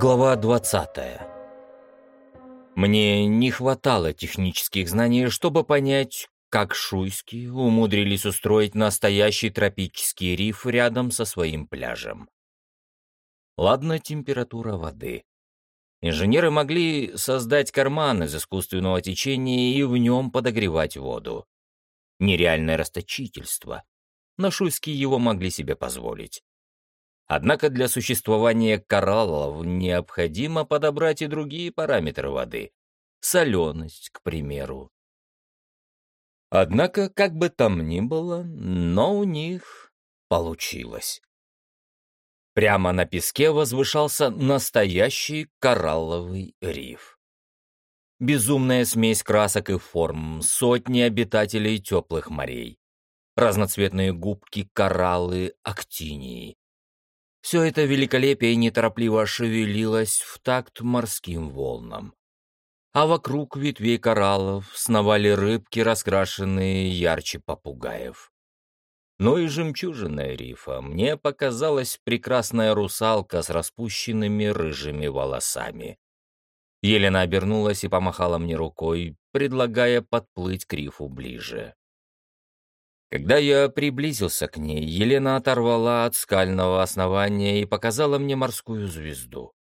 Глава 20. Мне не хватало технических знаний, чтобы понять, как шуйские умудрились устроить настоящий тропический риф рядом со своим пляжем. Ладно, температура воды. Инженеры могли создать карман из искусственного течения и в нем подогревать воду. Нереальное расточительство. Но шуйские его могли себе позволить. Однако для существования кораллов необходимо подобрать и другие параметры воды. Соленость, к примеру. Однако, как бы там ни было, но у них получилось. Прямо на песке возвышался настоящий коралловый риф. Безумная смесь красок и форм, сотни обитателей теплых морей, разноцветные губки, кораллы, актинии. Все это великолепие неторопливо шевелилось в такт морским волнам. А вокруг ветвей кораллов сновали рыбки, раскрашенные ярче попугаев. Ну и жемчужиная рифа мне показалась прекрасная русалка с распущенными рыжими волосами. Елена обернулась и помахала мне рукой, предлагая подплыть к рифу ближе. Когда я приблизился к ней, Елена оторвала от скального основания и показала мне морскую звезду.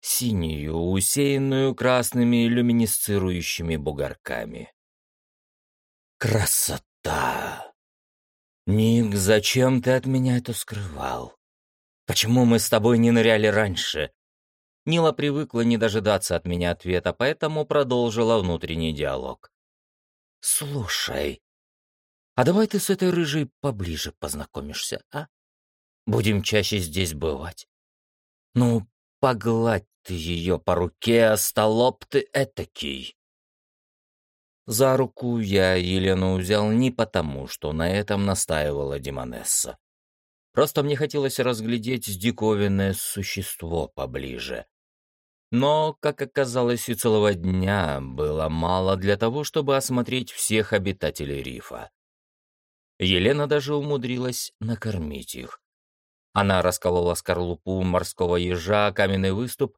Синюю, усеянную красными люминесцирующими бугорками. Красота! Ник, зачем ты от меня это скрывал? Почему мы с тобой не ныряли раньше? Нила привыкла не дожидаться от меня ответа, поэтому продолжила внутренний диалог. «Слушай, а давай ты с этой рыжей поближе познакомишься, а? Будем чаще здесь бывать. Ну, погладь ты ее по руке, остолоп ты этакий. За руку я Елену взял не потому, что на этом настаивала Демонесса. Просто мне хотелось разглядеть диковинное существо поближе. Но, как оказалось, и целого дня было мало для того, чтобы осмотреть всех обитателей рифа. Елена даже умудрилась накормить их. Она расколола скорлупу морского ежа, каменный выступ,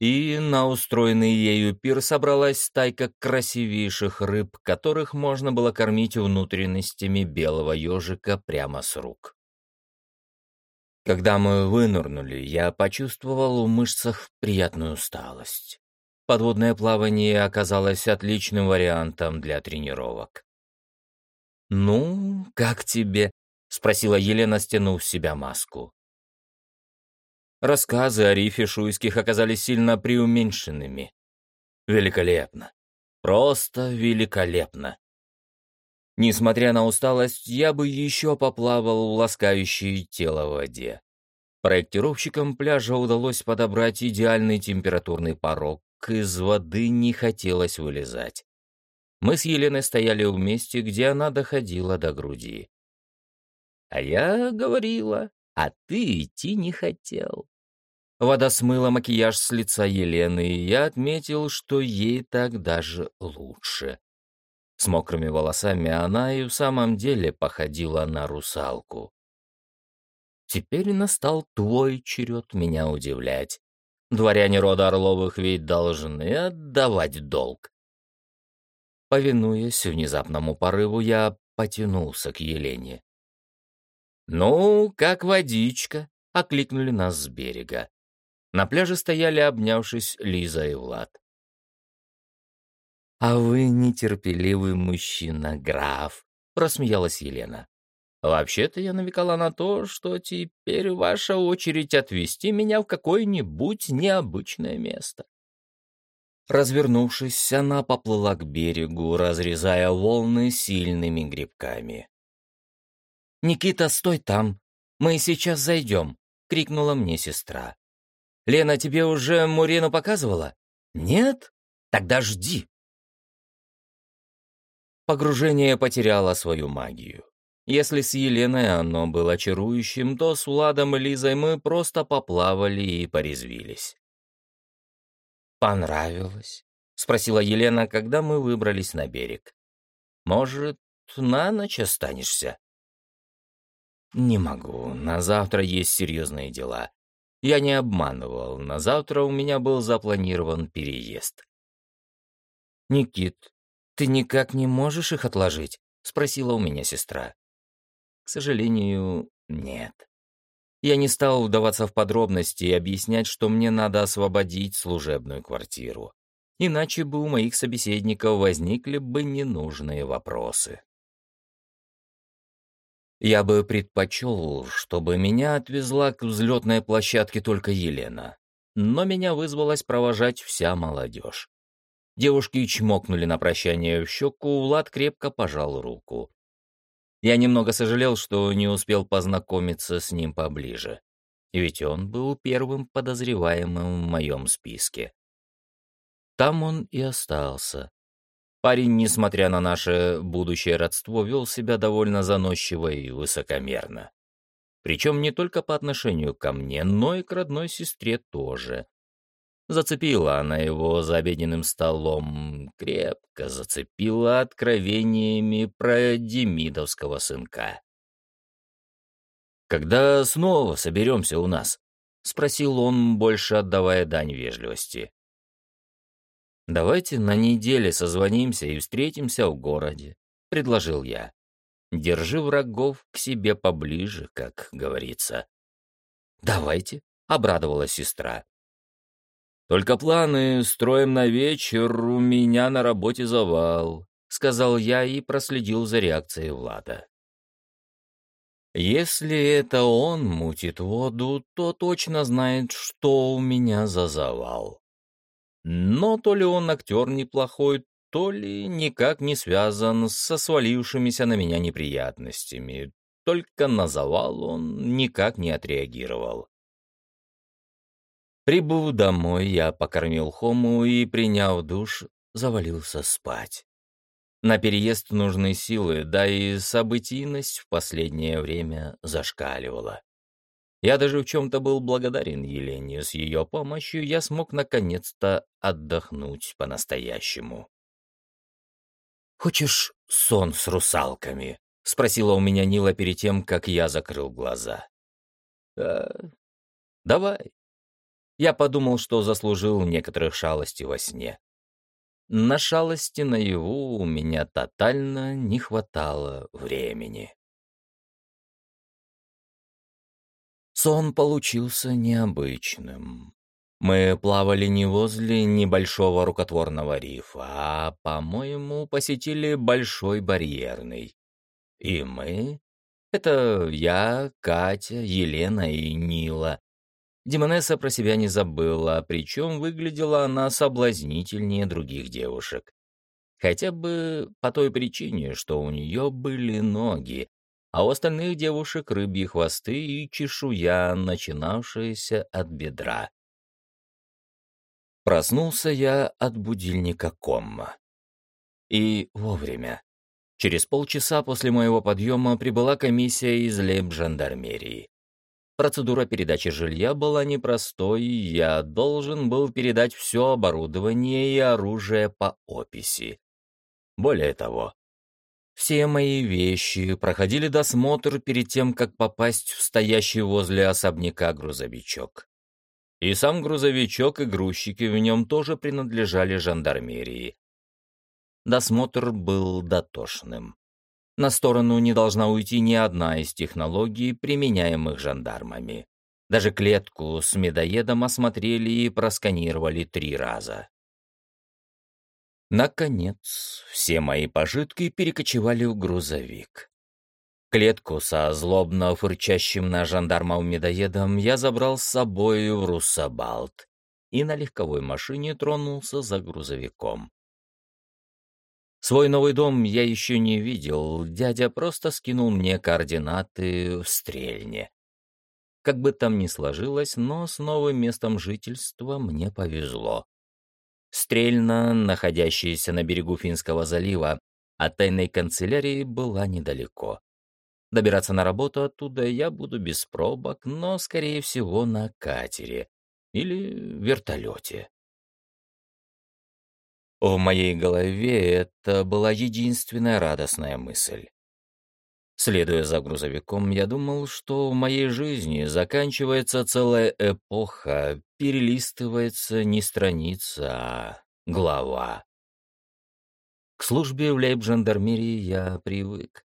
и на устроенный ею пир собралась стайка красивейших рыб, которых можно было кормить внутренностями белого ежика прямо с рук. Когда мы вынырнули, я почувствовал в мышцах приятную усталость. Подводное плавание оказалось отличным вариантом для тренировок. «Ну, как тебе?» — спросила Елена, стянув с себя маску. Рассказы о рифе шуйских оказались сильно преуменьшенными. Великолепно. Просто великолепно. Несмотря на усталость, я бы еще поплавал в ласкающее тело воде. Проектировщикам пляжа удалось подобрать идеальный температурный порог, из воды не хотелось вылезать. Мы с Еленой стояли в месте, где она доходила до груди. А я говорила, а ты идти не хотел. Вода смыла макияж с лица Елены, и я отметил, что ей так даже лучше. С мокрыми волосами она и в самом деле походила на русалку. Теперь настал твой черед меня удивлять. Дворяне рода Орловых ведь должны отдавать долг. Повинуясь внезапному порыву, я потянулся к Елене. «Ну, как водичка?» — окликнули нас с берега. На пляже стояли, обнявшись, Лиза и Влад. «А вы нетерпеливый мужчина, граф», — рассмеялась Елена. «Вообще-то я намекала на то, что теперь ваша очередь отвезти меня в какое-нибудь необычное место. Развернувшись, она поплыла к берегу, разрезая волны сильными грибками. «Никита, стой там! Мы сейчас зайдем!» — крикнула мне сестра. «Лена тебе уже Мурену показывала?» «Нет? Тогда жди!» Погружение потеряло свою магию. Если с Еленой оно было чарующим, то с Владом и Лизой мы просто поплавали и порезвились. «Понравилось?» — спросила Елена, когда мы выбрались на берег. «Может, на ночь останешься?» «Не могу. На завтра есть серьезные дела. Я не обманывал, на завтра у меня был запланирован переезд. «Никит, ты никак не можешь их отложить?» — спросила у меня сестра. К сожалению, нет. Я не стал вдаваться в подробности и объяснять, что мне надо освободить служебную квартиру. Иначе бы у моих собеседников возникли бы ненужные вопросы. Я бы предпочел, чтобы меня отвезла к взлетной площадке только Елена. Но меня вызвалась провожать вся молодежь. Девушки чмокнули на прощание в щеку, Влад крепко пожал руку. Я немного сожалел, что не успел познакомиться с ним поближе. Ведь он был первым подозреваемым в моем списке. Там он и остался, Парень, несмотря на наше будущее родство, вел себя довольно заносчиво и высокомерно. Причем не только по отношению ко мне, но и к родной сестре тоже. Зацепила она его за обеденным столом, крепко зацепила откровениями про демидовского сынка. «Когда снова соберемся у нас?» — спросил он, больше отдавая дань вежливости. «Давайте на неделе созвонимся и встретимся в городе», — предложил я. «Держи врагов к себе поближе, как говорится». «Давайте», — обрадовалась сестра. «Только планы строим на вечер, у меня на работе завал», — сказал я и проследил за реакцией Влада. Если это он мутит воду, то точно знает, что у меня за завал. Но то ли он актер неплохой, то ли никак не связан со свалившимися на меня неприятностями. Только на завал он никак не отреагировал. Прибыв домой, я покормил Хому и, приняв душ, завалился спать. На переезд нужны силы, да и событийность в последнее время зашкаливала. Я даже в чем-то был благодарен Елене. С ее помощью я смог наконец-то отдохнуть по-настоящему. «Хочешь сон с русалками?» — спросила у меня Нила перед тем, как я закрыл глаза. «А, давай». Я подумал, что заслужил некоторых шалостей во сне. На шалости наяву у меня тотально не хватало времени. Сон получился необычным. Мы плавали не возле небольшого рукотворного рифа, а, по-моему, посетили Большой Барьерный. И мы — это я, Катя, Елена и Нила. Демонесса про себя не забыла, причем выглядела она соблазнительнее других девушек. Хотя бы по той причине, что у нее были ноги, а у остальных девушек рыбьи хвосты и чешуя, начинавшаяся от бедра. Проснулся я от будильника комма. И вовремя. Через полчаса после моего подъема прибыла комиссия из лейб-жандармерии. Процедура передачи жилья была непростой, я должен был передать все оборудование и оружие по описи. Более того, все мои вещи проходили досмотр перед тем, как попасть в стоящий возле особняка грузовичок. И сам грузовичок и грузчики в нем тоже принадлежали жандармерии. Досмотр был дотошным. На сторону не должна уйти ни одна из технологий, применяемых жандармами. Даже клетку с медоедом осмотрели и просканировали три раза. Наконец, все мои пожитки перекочевали в грузовик. Клетку со злобно фырчащим на жандармов медоедом я забрал с собой в Руссабалт и на легковой машине тронулся за грузовиком. Свой новый дом я еще не видел, дядя просто скинул мне координаты в Стрельне. Как бы там ни сложилось, но с новым местом жительства мне повезло. Стрельна, находящаяся на берегу Финского залива, от тайной канцелярии была недалеко. Добираться на работу оттуда я буду без пробок, но, скорее всего, на катере или вертолете. В моей голове это была единственная радостная мысль. Следуя за грузовиком, я думал, что в моей жизни заканчивается целая эпоха, перелистывается не страница, а глава. К службе в лейб-жандармерии я привык.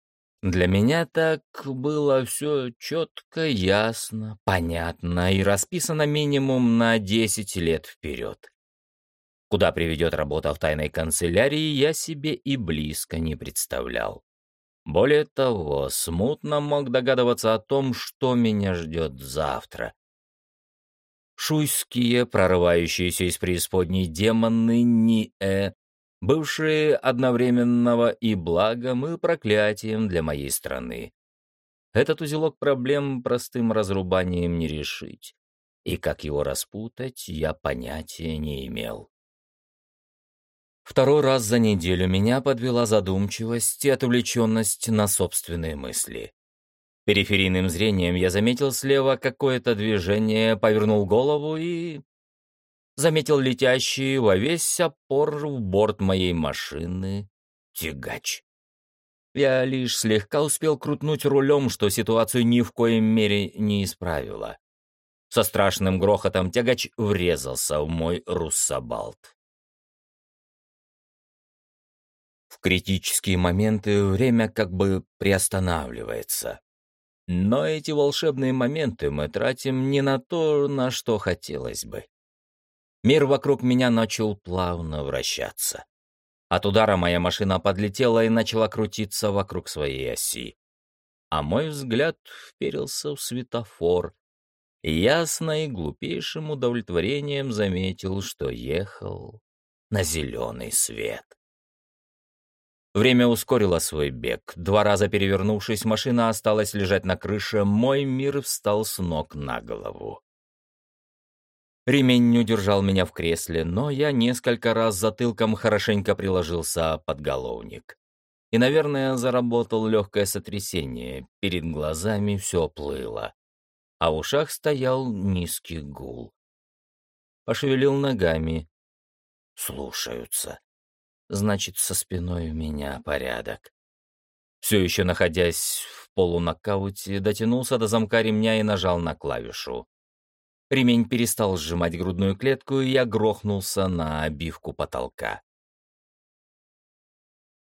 Для меня так было все четко, ясно, понятно и расписано минимум на 10 лет вперед. Куда приведет работа в тайной канцелярии, я себе и близко не представлял. Более того, смутно мог догадываться о том, что меня ждет завтра. Шуйские, прорывающиеся из преисподней демоны Ниэ, бывшие одновременного и благом, и проклятием для моей страны. Этот узелок проблем простым разрубанием не решить, и как его распутать, я понятия не имел. Второй раз за неделю меня подвела задумчивость и отвлеченность на собственные мысли. Периферийным зрением я заметил слева какое-то движение, повернул голову и... Заметил летящий во весь опор в борт моей машины тягач. Я лишь слегка успел крутнуть рулем, что ситуацию ни в коем мере не исправило. Со страшным грохотом тягач врезался в мой руссобалт. Критические моменты время как бы приостанавливается. Но эти волшебные моменты мы тратим не на то, на что хотелось бы. Мир вокруг меня начал плавно вращаться. От удара моя машина подлетела и начала крутиться вокруг своей оси. А мой взгляд вперился в светофор, и ясно и глупейшим удовлетворением заметил, что ехал на зеленый свет. Время ускорило свой бег. Два раза перевернувшись, машина осталась лежать на крыше, мой мир встал с ног на голову. Ремень не удержал меня в кресле, но я несколько раз затылком хорошенько приложился под головник. И, наверное, заработал легкое сотрясение, перед глазами все плыло. А в ушах стоял низкий гул. Пошевелил ногами. Слушаются значит, со спиной у меня порядок. Все еще находясь в полунокауте, дотянулся до замка ремня и нажал на клавишу. Ремень перестал сжимать грудную клетку, и я грохнулся на обивку потолка.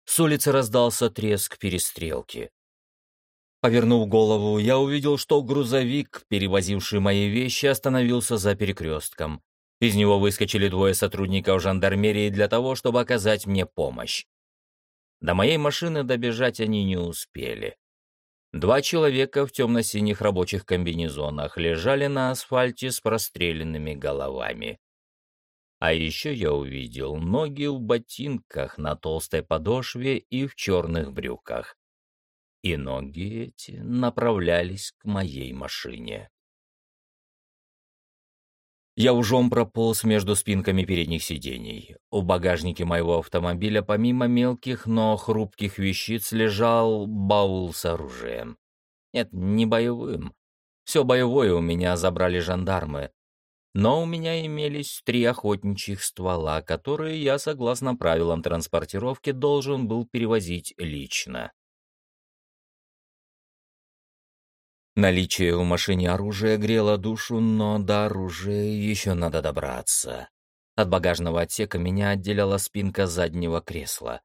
С улицы раздался треск перестрелки. Повернув голову, я увидел, что грузовик, перевозивший мои вещи, остановился за перекрестком. Из него выскочили двое сотрудников жандармерии для того, чтобы оказать мне помощь. До моей машины добежать они не успели. Два человека в темно-синих рабочих комбинезонах лежали на асфальте с простреленными головами. А еще я увидел ноги в ботинках на толстой подошве и в черных брюках. И ноги эти направлялись к моей машине. Я ужом прополз между спинками передних сидений. У багажнике моего автомобиля помимо мелких, но хрупких вещиц лежал баул с оружием. Нет, не боевым. Все боевое у меня забрали жандармы. Но у меня имелись три охотничьих ствола, которые я, согласно правилам транспортировки, должен был перевозить лично. Наличие в машине оружия грело душу, но до оружия еще надо добраться. От багажного отсека меня отделяла спинка заднего кресла.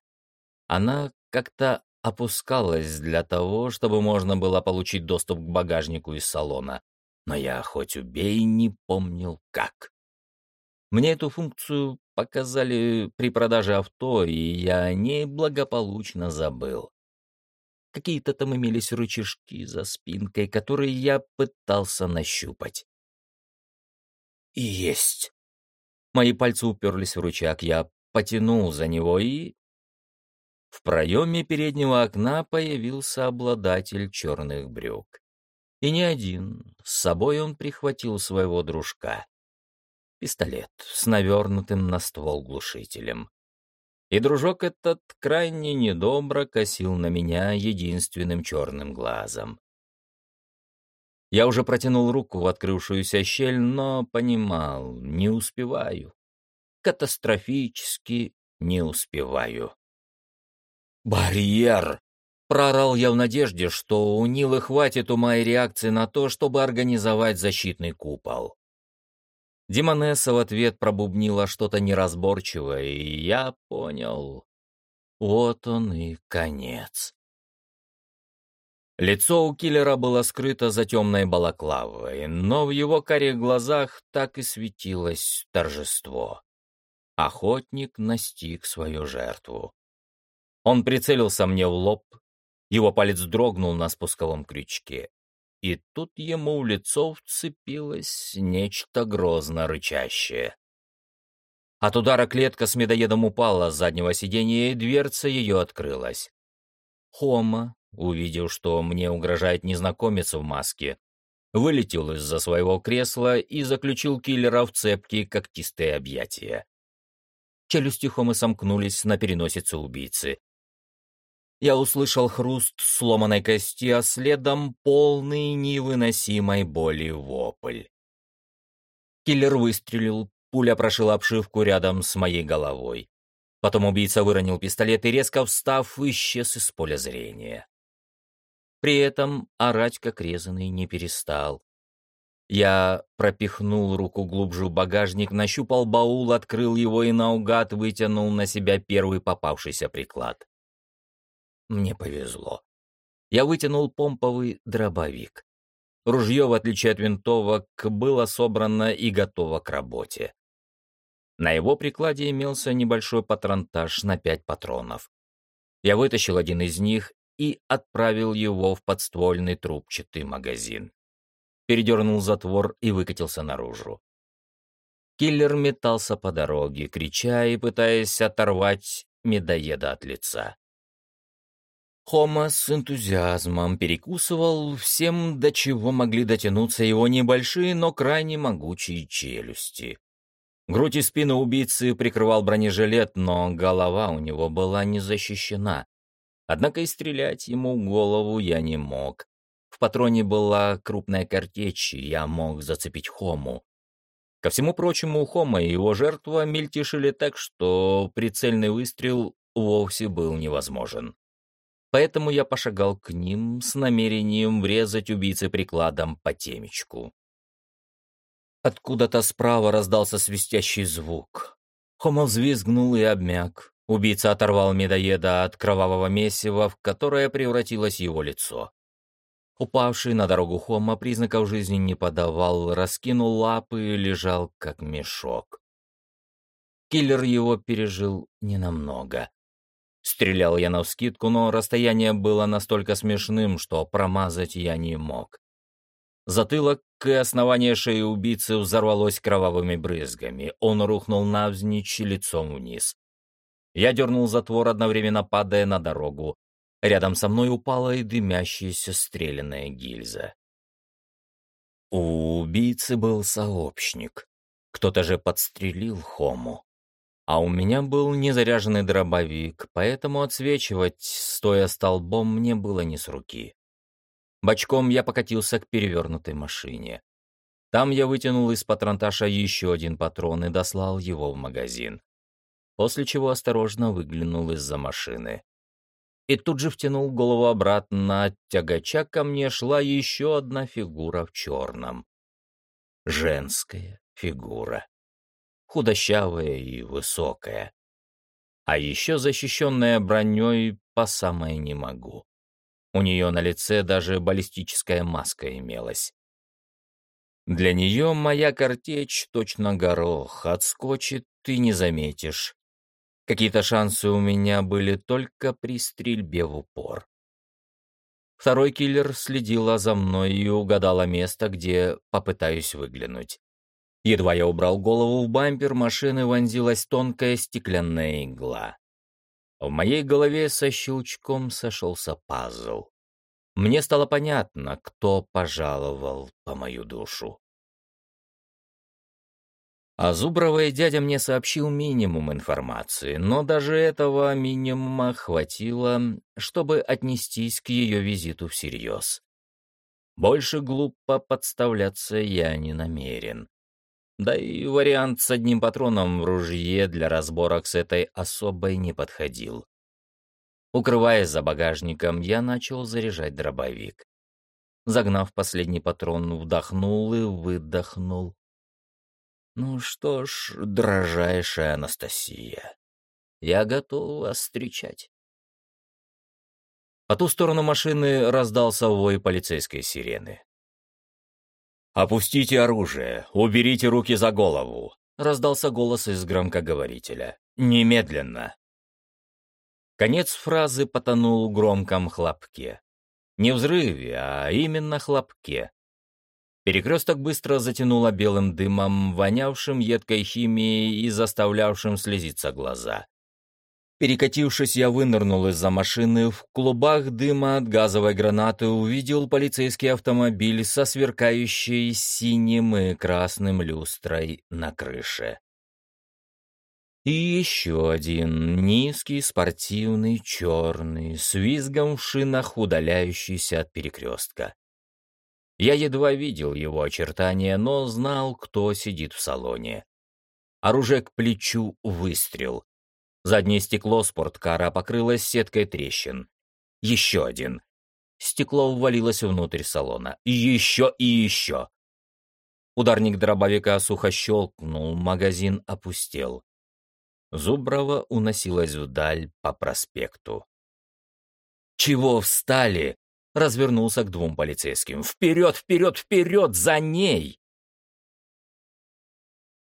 Она как-то опускалась для того, чтобы можно было получить доступ к багажнику из салона, но я хоть убей не помнил как. Мне эту функцию показали при продаже авто, и я о ней благополучно забыл. Какие-то там имелись рычажки за спинкой, которые я пытался нащупать. И есть. Мои пальцы уперлись в рычаг, я потянул за него и... В проеме переднего окна появился обладатель черных брюк. И не один, с собой он прихватил своего дружка. Пистолет с навернутым на ствол глушителем и дружок этот крайне недобро косил на меня единственным черным глазом. Я уже протянул руку в открывшуюся щель, но понимал, не успеваю. Катастрофически не успеваю. «Барьер!» Проорал я в надежде, что у Нилы хватит ума и реакции на то, чтобы организовать защитный купол. Демонесса в ответ пробубнила что-то неразборчивое, и я понял. Вот он и конец. Лицо у киллера было скрыто за темной балаклавой, но в его карих глазах так и светилось торжество. Охотник настиг свою жертву. Он прицелился мне в лоб, его палец дрогнул на спусковом крючке. И тут ему в лицо вцепилось нечто грозно рычащее. От удара клетка с медоедом упала с заднего сиденья, и дверца ее открылась. Хома, увидев, что мне угрожает незнакомец в маске, вылетел из-за своего кресла и заключил киллера в цепкие когтистые объятия. Челюсти Хомы сомкнулись на переносице убийцы, я услышал хруст сломанной кости, а следом полный невыносимой боли вопль. Киллер выстрелил, пуля прошила обшивку рядом с моей головой. Потом убийца выронил пистолет и, резко встав, исчез из поля зрения. При этом орать, как резанный, не перестал. Я пропихнул руку глубже в багажник, нащупал баул, открыл его и наугад вытянул на себя первый попавшийся приклад. Мне повезло. Я вытянул помповый дробовик. Ружье, в отличие от винтовок, было собрано и готово к работе. На его прикладе имелся небольшой патронтаж на пять патронов. Я вытащил один из них и отправил его в подствольный трубчатый магазин. Передернул затвор и выкатился наружу. Киллер метался по дороге, крича и пытаясь оторвать медоеда от лица. Хома с энтузиазмом перекусывал всем, до чего могли дотянуться его небольшие, но крайне могучие челюсти. Грудь и спину убийцы прикрывал бронежилет, но голова у него была не защищена. Однако и стрелять ему в голову я не мог. В патроне была крупная картечь, и я мог зацепить Хому. Ко всему прочему, Хома и его жертва мельтешили так, что прицельный выстрел вовсе был невозможен поэтому я пошагал к ним с намерением врезать убийце прикладом по темечку. Откуда-то справа раздался свистящий звук. Хома взвизгнул и обмяк. Убийца оторвал медоеда от кровавого месива, в которое превратилось его лицо. Упавший на дорогу Хома признаков жизни не подавал, раскинул лапы и лежал как мешок. Киллер его пережил ненамного. Стрелял я навскидку, но расстояние было настолько смешным, что промазать я не мог. Затылок и основание шеи убийцы взорвалось кровавыми брызгами. Он рухнул навзничь лицом вниз. Я дернул затвор, одновременно падая на дорогу. Рядом со мной упала и дымящаяся стрелянная гильза. У убийцы был сообщник. Кто-то же подстрелил Хому. А у меня был незаряженный дробовик, поэтому отсвечивать, стоя столбом, мне было не с руки. Бочком я покатился к перевернутой машине. Там я вытянул из патронташа еще один патрон и дослал его в магазин. После чего осторожно выглянул из-за машины. И тут же втянул голову обратно, от тягача ко мне шла еще одна фигура в черном. Женская фигура худощавая и высокая. А еще защищенная броней по самое не могу. У нее на лице даже баллистическая маска имелась. Для нее моя картечь точно горох, отскочит ты не заметишь. Какие-то шансы у меня были только при стрельбе в упор. Второй киллер следила за мной и угадала место, где попытаюсь выглянуть. Едва я убрал голову в бампер, машины вонзилась тонкая стеклянная игла. В моей голове со щелчком сошелся пазл. Мне стало понятно, кто пожаловал по мою душу. А Зубровый дядя мне сообщил минимум информации, но даже этого минимума хватило, чтобы отнестись к ее визиту всерьез. Больше глупо подставляться я не намерен. Да и вариант с одним патроном в ружье для разборок с этой особой не подходил. Укрываясь за багажником, я начал заряжать дробовик. Загнав последний патрон, вдохнул и выдохнул. Ну что ж, дрожайшая Анастасия, я готов вас встречать. По ту сторону машины раздался вой полицейской сирены. «Опустите оружие, уберите руки за голову», — раздался голос из громкоговорителя. «Немедленно». Конец фразы потонул в громком хлопке. Не взрыве, а именно хлопке. Перекресток быстро затянуло белым дымом, вонявшим едкой химией и заставлявшим слезиться глаза. Перекатившись, я вынырнул из-за машины. В клубах дыма от газовой гранаты увидел полицейский автомобиль со сверкающей синим и красным люстрой на крыше. И еще один, низкий, спортивный, черный, с визгом в шинах, удаляющийся от перекрестка. Я едва видел его очертания, но знал, кто сидит в салоне. Оружие к плечу, выстрел. Заднее стекло спорткара покрылось сеткой трещин. Еще один. Стекло ввалилось внутрь салона. И еще и еще. Ударник дробовика сухо щелкнул, магазин опустел. Зуброва уносилась вдаль по проспекту. «Чего встали?» — развернулся к двум полицейским. «Вперед, вперед, вперед! За ней!»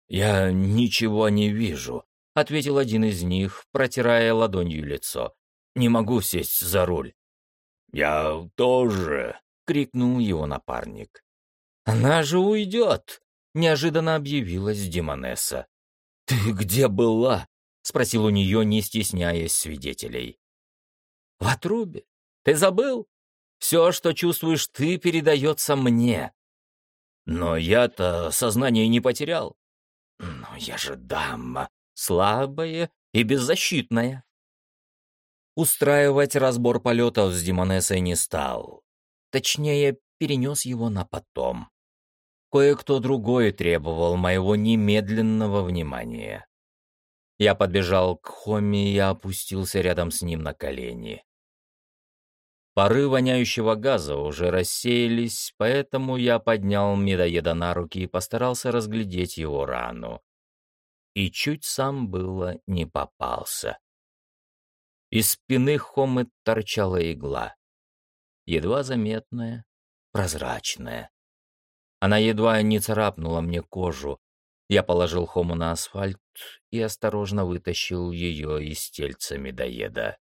«Я ничего не вижу», — ответил один из них, протирая ладонью лицо. «Не могу сесть за руль». «Я тоже», — крикнул его напарник. «Она же уйдет», — неожиданно объявилась Димонесса. «Ты где была?» — спросил у нее, не стесняясь свидетелей. «В отрубе. Ты забыл? Все, что чувствуешь ты, передается мне». «Но я-то сознание не потерял». «Но я же дама, слабая и беззащитная». Устраивать разбор полетов с Димонесой не стал. Точнее, перенес его на потом. Кое-кто другой требовал моего немедленного внимания. Я подбежал к Хоми и опустился рядом с ним на колени. Пары воняющего газа уже рассеялись, поэтому я поднял медоеда на руки и постарался разглядеть его рану. И чуть сам было не попался. Из спины Хомы торчала игла. Едва заметная, прозрачная. Она едва не царапнула мне кожу. Я положил Хому на асфальт и осторожно вытащил ее из тельца медоеда.